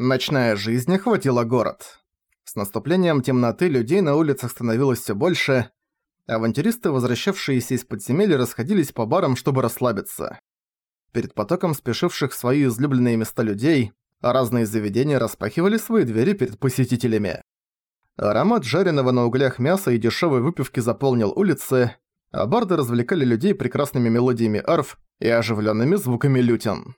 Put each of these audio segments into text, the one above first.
Ночная жизнь охватила город. С наступлением темноты людей на улицах становилось все больше. Авантюристы, возвращавшиеся из подземелья, расходились по барам, чтобы расслабиться. Перед потоком спешивших в свои излюбленные места людей, разные заведения распахивали свои двери перед посетителями. Аромат жареного на углях мяса и дешевой выпивки заполнил улицы, а барды развлекали людей прекрасными мелодиями арф и оживленными звуками лютен.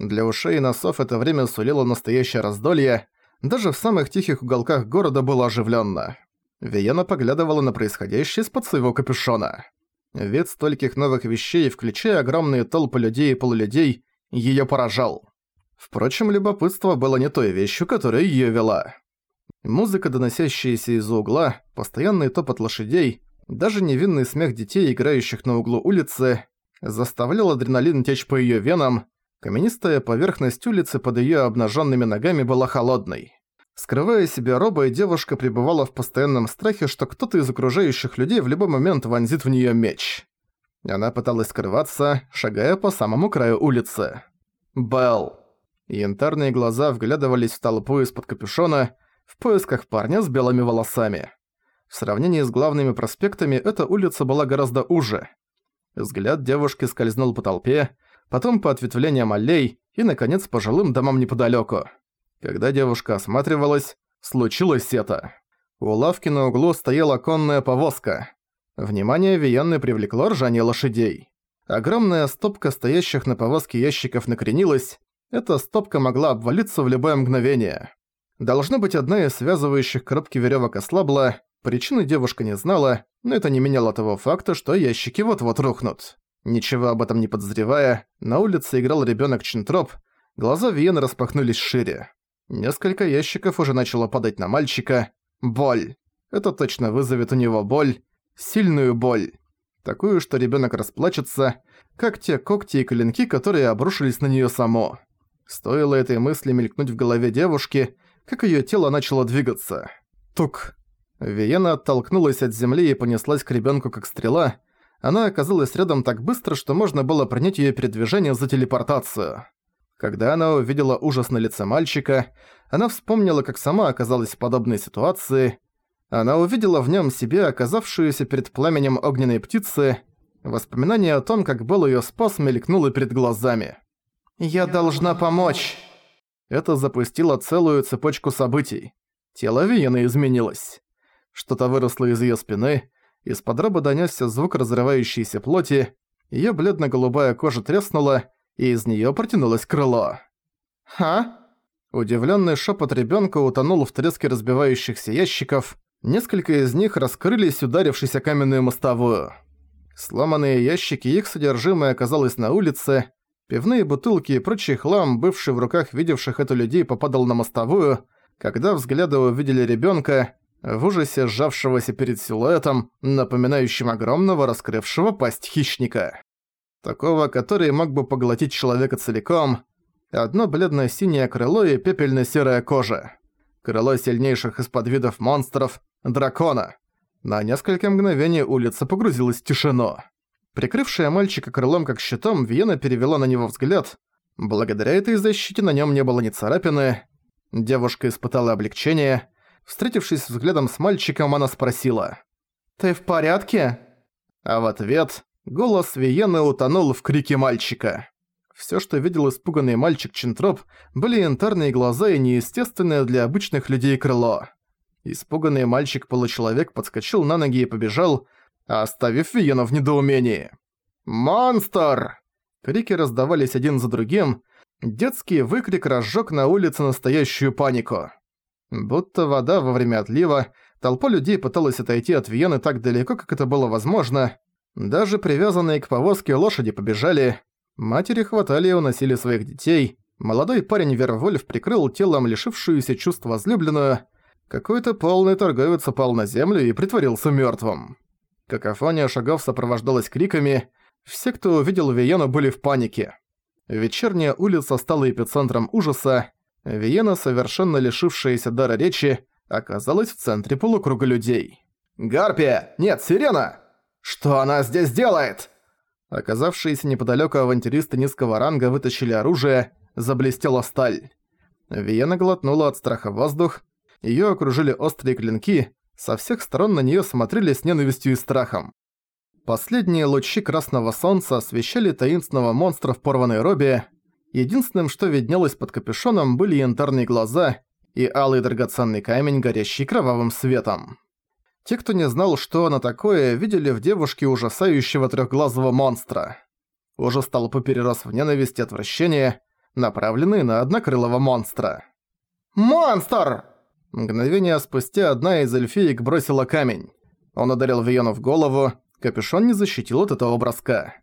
Для ушей и носов это время сулило настоящее раздолье, даже в самых тихих уголках города было оживленно. Виена поглядывала на происходящее из-под своего капюшона. Вид стольких новых вещей, включая огромные толпы людей и полулюдей, её поражал. Впрочем, любопытство было не той вещью, которая её вела. Музыка, доносящаяся из угла, постоянный топот лошадей, даже невинный смех детей, играющих на углу улицы, заставлял адреналин течь по её венам, каменистая поверхность улицы под её обнажёнными ногами была холодной. Скрывая себя робой, девушка пребывала в постоянном страхе, что кто-то из окружающих людей в любой момент вонзит в неё меч. Она пыталась скрываться, шагая по самому краю улицы. Белл. Янтарные глаза вглядывались в толпу из-под капюшона, в поисках парня с белыми волосами. В сравнении с главными проспектами эта улица была гораздо уже. Взгляд девушки скользнул по толпе, потом по ответвлениям аллей и, наконец, по жилым домам неподалёку. Когда девушка осматривалась, случилось это. У лавки на углу стояла конная повозка. Внимание Виенны привлекло ржание лошадей. Огромная стопка стоящих на повозке ящиков накренилась. Эта стопка могла обвалиться в любое мгновение. Должно быть, одна из связывающих коробки веревок ослабла, причины девушка не знала, но это не меняло того факта, что ящики вот-вот рухнут. Ничего об этом не подозревая, на улице играл ребенок Чинтроп, глаза Виены распахнулись шире. Несколько ящиков уже начало падать на мальчика. Боль. Это точно вызовет у него боль. Сильную боль. Такую, что ребенок расплачется, как те когти и клинки, которые обрушились на нее само. Стоило этой мысли мелькнуть в голове девушки, как ее тело начало двигаться. Тук. Виена оттолкнулась от земли и понеслась к ребенку как стрела. Она оказалась рядом так быстро, что можно было принять ее передвижение за телепортацию. Когда она увидела ужас на лице мальчика, она вспомнила, как сама оказалась в подобной ситуации. Она увидела в нем себя, оказавшуюся перед пламенем огненной птицы. Воспоминание о том, как был ее спас, мелькнуло перед глазами. «Я должна помочь!» Это запустило целую цепочку событий. Тело Виены изменилось. Что-то выросло из её спины, из-под роба донёсся звук разрывающейся плоти, её бледно-голубая кожа треснула, и из неё протянулось крыло. «Ха?» Удивлённый шёпот ребёнка утонул в треске разбивающихся ящиков, несколько из них раскрылись, ударившись о каменную мостовую. Сломанные ящики и их содержимое оказалось на улице, Пивные бутылки и прочий хлам, бывший в руках видевших это людей, попадал на мостовую, когда взгляды увидели ребенка, в ужасе сжавшегося перед силуэтом, напоминающим огромного раскрывшего пасть хищника. Такого, который мог бы поглотить человека целиком, одно бледно-синее крыло и пепельно-серая кожа. Крыло сильнейших из подвидов монстров – дракона. На несколько мгновений улица погрузилась в тишину. Прикрывшая мальчика крылом как щитом, Виена перевела на него взгляд. Благодаря этой защите на нем не было ни царапины. Девушка испытала облегчение. Встретившись взглядом с мальчиком, она спросила. «Ты в порядке?» А в ответ голос Виены утонул в крике мальчика. Всё, что видел испуганный мальчик Чинтроп, были янтарные глаза и неестественное для обычных людей крыло. Испуганный мальчик-получеловек подскочил на ноги и побежал, оставив Виену в недоумении. «Монстр!» Крики раздавались один за другим. Детский выкрик разжёг на улице настоящую панику. Будто вода во время отлива, толпа людей пыталась отойти от Виены так далеко, как это было возможно. Даже привязанные к повозке лошади побежали. Матери хватали и уносили своих детей. Молодой парень Вервольф прикрыл телом лишившуюся чувств возлюбленную. Какой-то полный торговец упал на землю и притворился мёртвым. Какофония шагов сопровождалась криками. Все, кто увидел Виену, были в панике. Вечерняя улица стала эпицентром ужаса. Виена, совершенно лишившаяся дара речи, оказалась в центре полукруга людей. «Гарпия! Нет, Сирена! Что она здесь делает?» Оказавшиеся неподалёку авантюристы низкого ранга вытащили оружие, заблестела сталь. Виена глотнула от страха воздух, её окружили острые клинки, со всех сторон на неё смотрели с ненавистью и страхом. Последние лучи красного солнца освещали таинственного монстра в порванной робе. Единственным, что виднелось под капюшоном, были янтарные глаза и алый драгоценный камень, горящий кровавым светом. Те, кто не знал, что она такое, видели в девушке ужасающего трехглазого монстра. Ужас толпы перерос в ненависть и отвращение, направленные на однокрылого монстра. «Монстр!» Мгновение спустя одна из эльфиек бросила камень. Он ударил Виону в голову, капюшон не защитил от этого броска.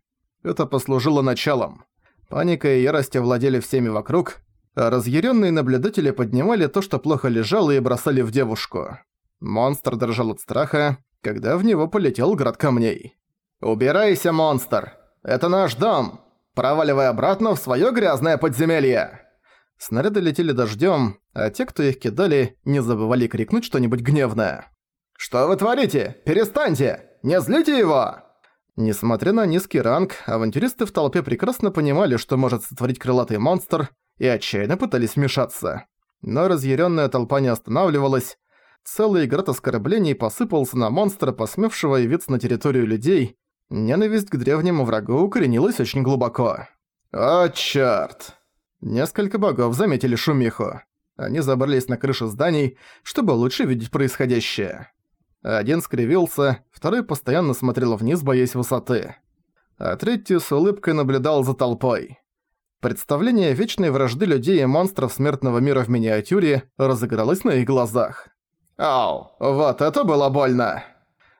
Это послужило началом. Паника и ярость овладели всеми вокруг, а разъяренные наблюдатели поднимали то, что плохо лежало, и бросали в девушку. Монстр дрожал от страха, когда в него полетел град камней. «Убирайся, монстр! Это наш дом! Проваливай обратно в своё грязное подземелье!» Снаряды летели дождём, а те, кто их кидали, не забывали крикнуть что-нибудь гневное. «Что вы творите? Перестаньте! Не злите его!» Несмотря на низкий ранг, авантюристы в толпе прекрасно понимали, что может сотворить крылатый монстр, и отчаянно пытались вмешаться. Но разъяренная толпа не останавливалась, целый град оскорблений посыпался на монстра, посмевшего явиться на территорию людей. Ненависть к древнему врагу укоренилась очень глубоко. «О, чёрт!» Несколько богов заметили шумиху. Они забрались на крыши зданий, чтобы лучше видеть происходящее. Один скривился, второй постоянно смотрел вниз, боясь высоты. А третий с улыбкой наблюдал за толпой. Представление вечной вражды людей и монстров смертного мира в миниатюре разыгралось на их глазах. «Ау, вот это было больно!»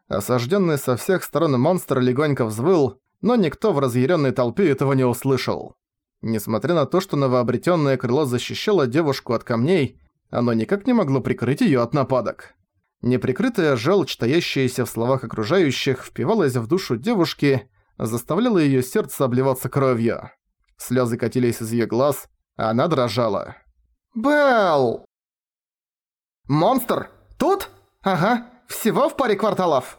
Осажденный со всех сторон монстр легонько взвыл, но никто в разъяренной толпе этого не услышал. Несмотря на то, что новообретенное крыло защищало девушку от камней, оно никак не могло прикрыть ее от нападок. Неприкрытая желчь, таящаяся в словах окружающих, впивалась в душу девушки, заставляла ее сердце обливаться кровью. Слезы катились из ее глаз, а она дрожала. «Белл!» «Монстр!» «Тут? Ага, всего в паре кварталов!»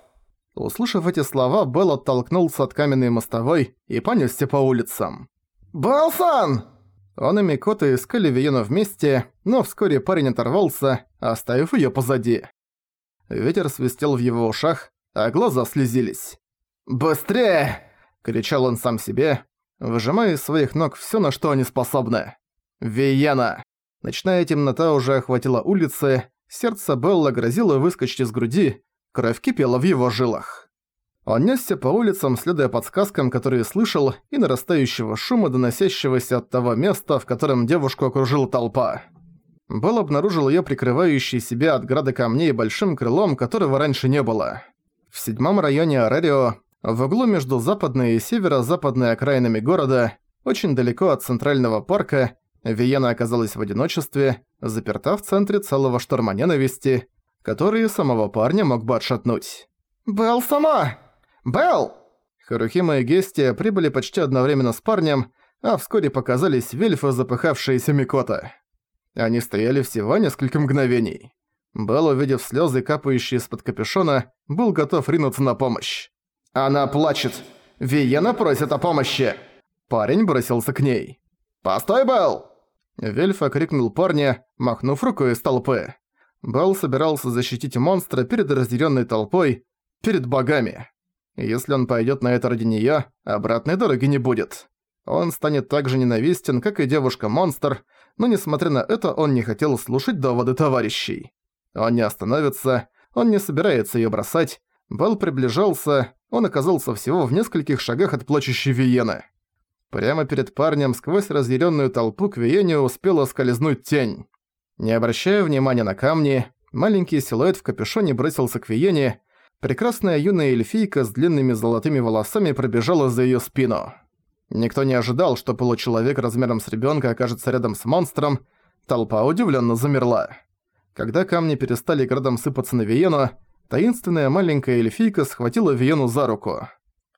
Услышав эти слова, Белл оттолкнулся от каменной мостовой и понесся по улицам. «Белсан!» Он и Микота искали Виену вместе, но вскоре парень оторвался, оставив её позади. Ветер свистел в его ушах, а глаза слезились. «Быстрее!» – кричал он сам себе, выжимая из своих ног всё, на что они способны. «Виена!» Ночная темнота уже охватила улицы, Сердце Белла грозило выскочить из груди, кровь кипела в его жилах. Он несся по улицам, следуя подсказкам, которые слышал, и нарастающего шума, доносящегося от того места, в котором девушку окружила толпа. Белл обнаружил её прикрывающей себя от града камней большим крылом, которого раньше не было. В седьмом районе Арарио, в углу между западной и северо-западной окраинами города, очень далеко от центрального парка, Виена оказалась в одиночестве, заперта в центре целого шторма ненависти, который самого парня мог бы отшатнуть. «Белл сама! Белл!» Харухима и Гестия прибыли почти одновременно с парнем, а вскоре показались вельфы, запыхавшиеся Микота. Они стояли всего несколько мгновений. Белл, увидев слезы, капающие из-под капюшона, был готов ринуться на помощь. «Она плачет! Виена просит о помощи!» Парень бросился к ней. «Постой, Белл!» Вельф окрикнул парня, махнув рукой из толпы. Белл собирался защитить монстра перед разъяренной толпой, перед богами. Если он пойдет на это ради нее, обратной дороги не будет. Он станет так же ненавистен, как и девушка-монстр, но несмотря на это он не хотел слушать доводы товарищей. Он не остановится, он не собирается ее бросать. Белл приближался, он оказался всего в нескольких шагах от плачущей Виены. Прямо перед парнем сквозь разъяренную толпу к Виене успела скользнуть тень. Не обращая внимания на камни, маленький силуэт в капюшоне бросился к Виене, прекрасная юная эльфийка с длинными золотыми волосами пробежала за её спину. Никто не ожидал, что получеловек размером с ребёнка окажется рядом с монстром, толпа удивлённо замерла. Когда камни перестали градом сыпаться на Виену, таинственная маленькая эльфийка схватила Виену за руку.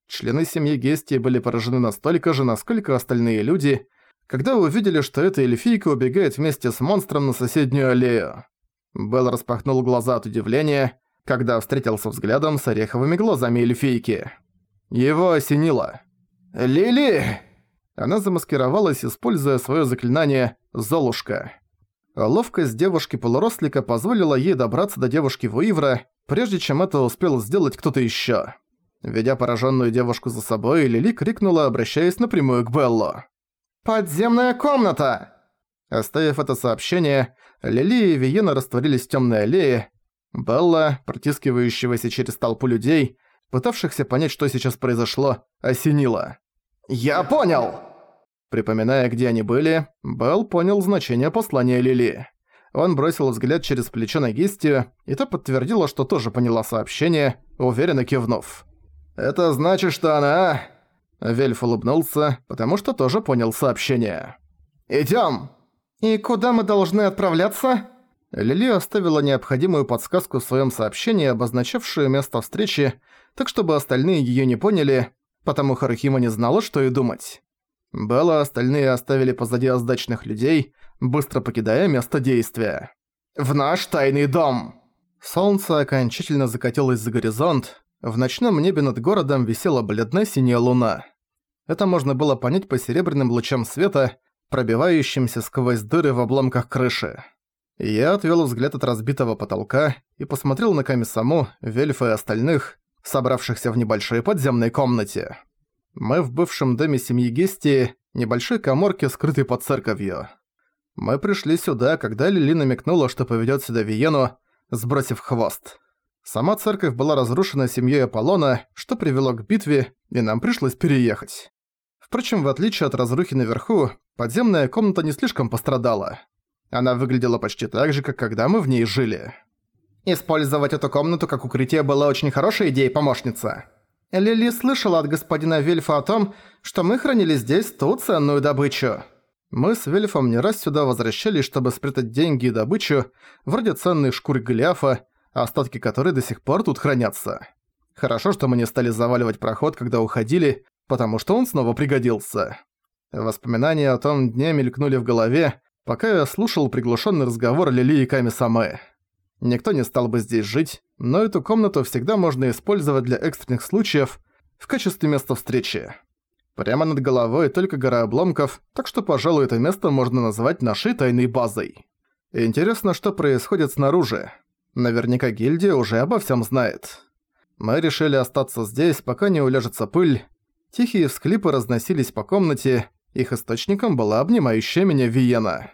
Члены семьи Гестии были поражены настолько же, насколько остальные люди, когда увидели, что эта эльфийка убегает вместе с монстром на соседнюю аллею. Белл распахнул глаза от удивления, когда встретился взглядом с ореховыми глазами эльфийки. Его осенило. «Лили!» Она замаскировалась, используя своё заклинание «Золушка». Ловкость девушки-полурослика позволила ей добраться до девушки Вуивра, прежде чем это успел сделать кто-то ещё. Ведя пораженную девушку за собой, Лили крикнула, обращаясь напрямую к Беллу. «Подземная комната!» Оставив это сообщение, Лили и Виена растворились в тёмной аллее. Белла, протискивающегося через толпу людей, пытавшихся понять, что сейчас произошло, осенила. «Я понял!» Припоминая, где они были, Белл понял значение послания Лили. Он бросил взгляд через плечо на Гистию, и та подтвердила, что тоже поняла сообщение, уверенно кивнув. «Это значит, что она...» Вельф улыбнулся, потому что тоже понял сообщение. «Идём!» «И куда мы должны отправляться?» Лили оставила необходимую подсказку в своем сообщении, обозначавшую место встречи, так чтобы остальные её не поняли, потому Харухима не знала, что и думать. Белла остальные оставили позади оздачных людей, быстро покидая место действия. «В наш тайный дом!» Солнце окончательно закатилось за горизонт, в ночном небе над городом висела бледная синяя луна. Это можно было понять по серебряным лучам света, пробивающимся сквозь дыры в обломках крыши. Я отвел взгляд от разбитого потолка и посмотрел на Камисаму, Вельфа и остальных, собравшихся в небольшой подземной комнате. Мы в бывшем доме семьи Гести, небольшой коморке, скрытой под церковью. Мы пришли сюда, когда Лили намекнула, что поведёт сюда Виену, сбросив хвост. Сама церковь была разрушена семьей Аполлона, что привело к битве, и нам пришлось переехать. Впрочем, в отличие от разрухи наверху, подземная комната не слишком пострадала. Она выглядела почти так же, как когда мы в ней жили. «Использовать эту комнату как укрытие была очень хорошая идея, помощница», Лили слышала от господина Вельфа о том, что мы хранили здесь ту ценную добычу. Мы с Вельфом не раз сюда возвращались, чтобы спрятать деньги и добычу, вроде ценных шкур Голиафа, остатки которой до сих пор тут хранятся. Хорошо, что мы не стали заваливать проход, когда уходили, потому что он снова пригодился. Воспоминания о том дне мелькнули в голове, пока я слушал приглушенный разговор Лили и Ками-самы. Никто не стал бы здесь жить, но эту комнату всегда можно использовать для экстренных случаев в качестве места встречи. Прямо над головой только гора обломков, так что, пожалуй, это место можно назвать нашей тайной базой. Интересно, что происходит снаружи. Наверняка гильдия уже обо всем знает. Мы решили остаться здесь, пока не уляжется пыль. Тихие всклипы разносились по комнате, их источником была обнимающая меня Виена.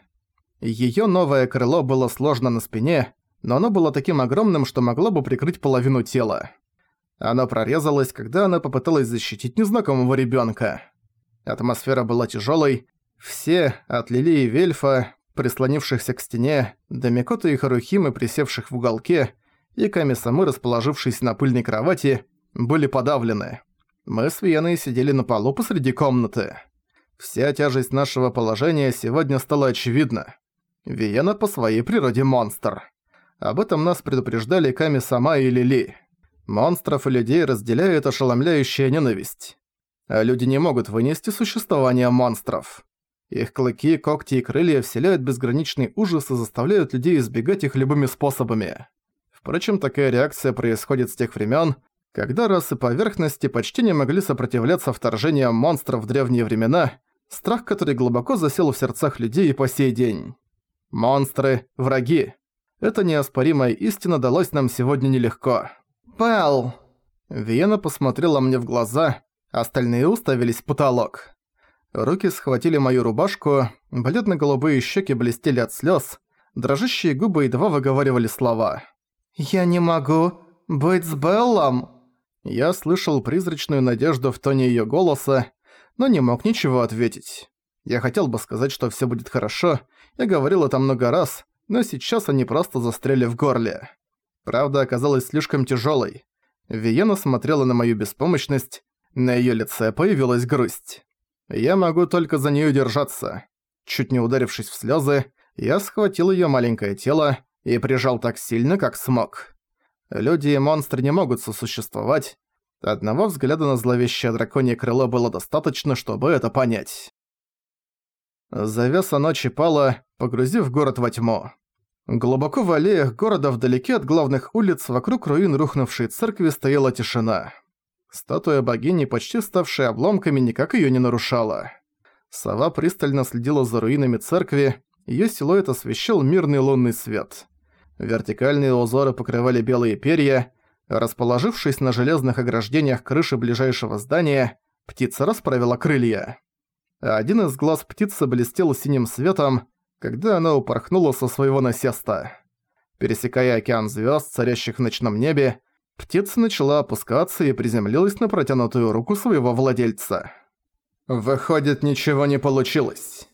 Её новое крыло было сложно на спине, но оно было таким огромным, что могло бы прикрыть половину тела. Оно прорезалось, когда она попыталась защитить незнакомого ребёнка. Атмосфера была тяжёлой. Все, от Лили и Вельфа, прислонившихся к стене, до Микоты и Харухимы, присевших в уголке, и Ками-самы, расположившись на пыльной кровати, были подавлены. Мы с Виеной сидели на полу посреди комнаты. Вся тяжесть нашего положения сегодня стала очевидна. Виена по своей природе монстр. Об этом нас предупреждали Ками Сама и Лили. Монстров и людей разделяет ошеломляющая ненависть. А люди не могут вынести существование монстров. Их клыки, когти и крылья вселяют безграничный ужас и заставляют людей избегать их любыми способами. Впрочем, такая реакция происходит с тех времен, когда расы поверхности почти не могли сопротивляться вторжениям монстров в древние времена, страх, который глубоко засел в сердцах людей и по сей день. Монстры – враги. Эта неоспоримая истина далась нам сегодня нелегко. «Пэл!» Виена посмотрела мне в глаза, остальные уставились в потолок. Руки схватили мою рубашку, бледно-голубые щеки блестели от слез, дрожащие губы едва выговаривали слова. «Я не могу быть с Беллом!» Я слышал призрачную надежду в тоне её голоса, но не мог ничего ответить. Я хотел бы сказать, что всё будет хорошо, я говорил это много раз, но сейчас они просто застряли в горле. Правда оказалась слишком тяжелой. Виена смотрела на мою беспомощность, на ее лице появилась грусть. Я могу только за нее держаться. Чуть не ударившись в слезы, я схватил ее маленькое тело и прижал так сильно, как смог. Люди и монстры не могут сосуществовать. Одного взгляда на зловещее драконье крыло было достаточно, чтобы это понять. Завеса ночи пала, погрузив город во тьму. Глубоко в аллеях города вдалеке от главных улиц вокруг руин рухнувшей церкви стояла тишина. Статуя богини, почти ставшая обломками, никак её не нарушала. Сова пристально следила за руинами церкви, Её силуэт освещал мирный лунный свет. Вертикальные узоры покрывали белые перья, расположившись на железных ограждениях крыши ближайшего здания, птица расправила крылья. Один из глаз птицы блестел синим светом, когда она упорхнула со своего насеста. Пересекая океан звезд, царящих в ночном небе, птица начала опускаться и приземлилась на протянутую руку своего владельца. «Выходит, ничего не получилось».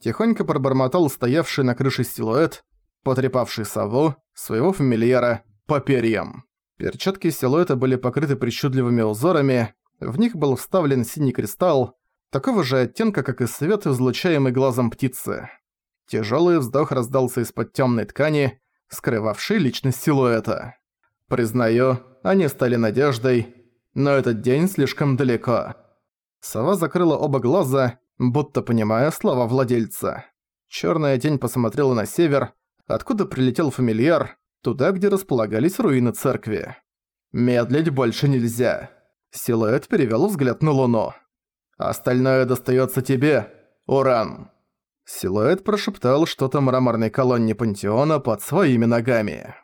Тихонько пробормотал стоявший на крыше силуэт, потрепавший сову, своего фамильяра, по перьям. Перчатки силуэта были покрыты причудливыми узорами, в них был вставлен синий кристалл, такого же оттенка, как и свет, излучаемый глазом птицы. Тяжелый вздох раздался из-под темной ткани, скрывавшей личность силуэта. Признаю, они стали надеждой, но этот день слишком далеко. Сова закрыла оба глаза, будто понимая слова владельца. Черная тень посмотрела на север, откуда прилетел фамильяр, туда, где располагались руины церкви. Медлить больше нельзя. Силуэт перевел взгляд на луну. «Остальное достается тебе, Уран!» Силуэт прошептал что-то мраморной колонне пантеона под своими ногами.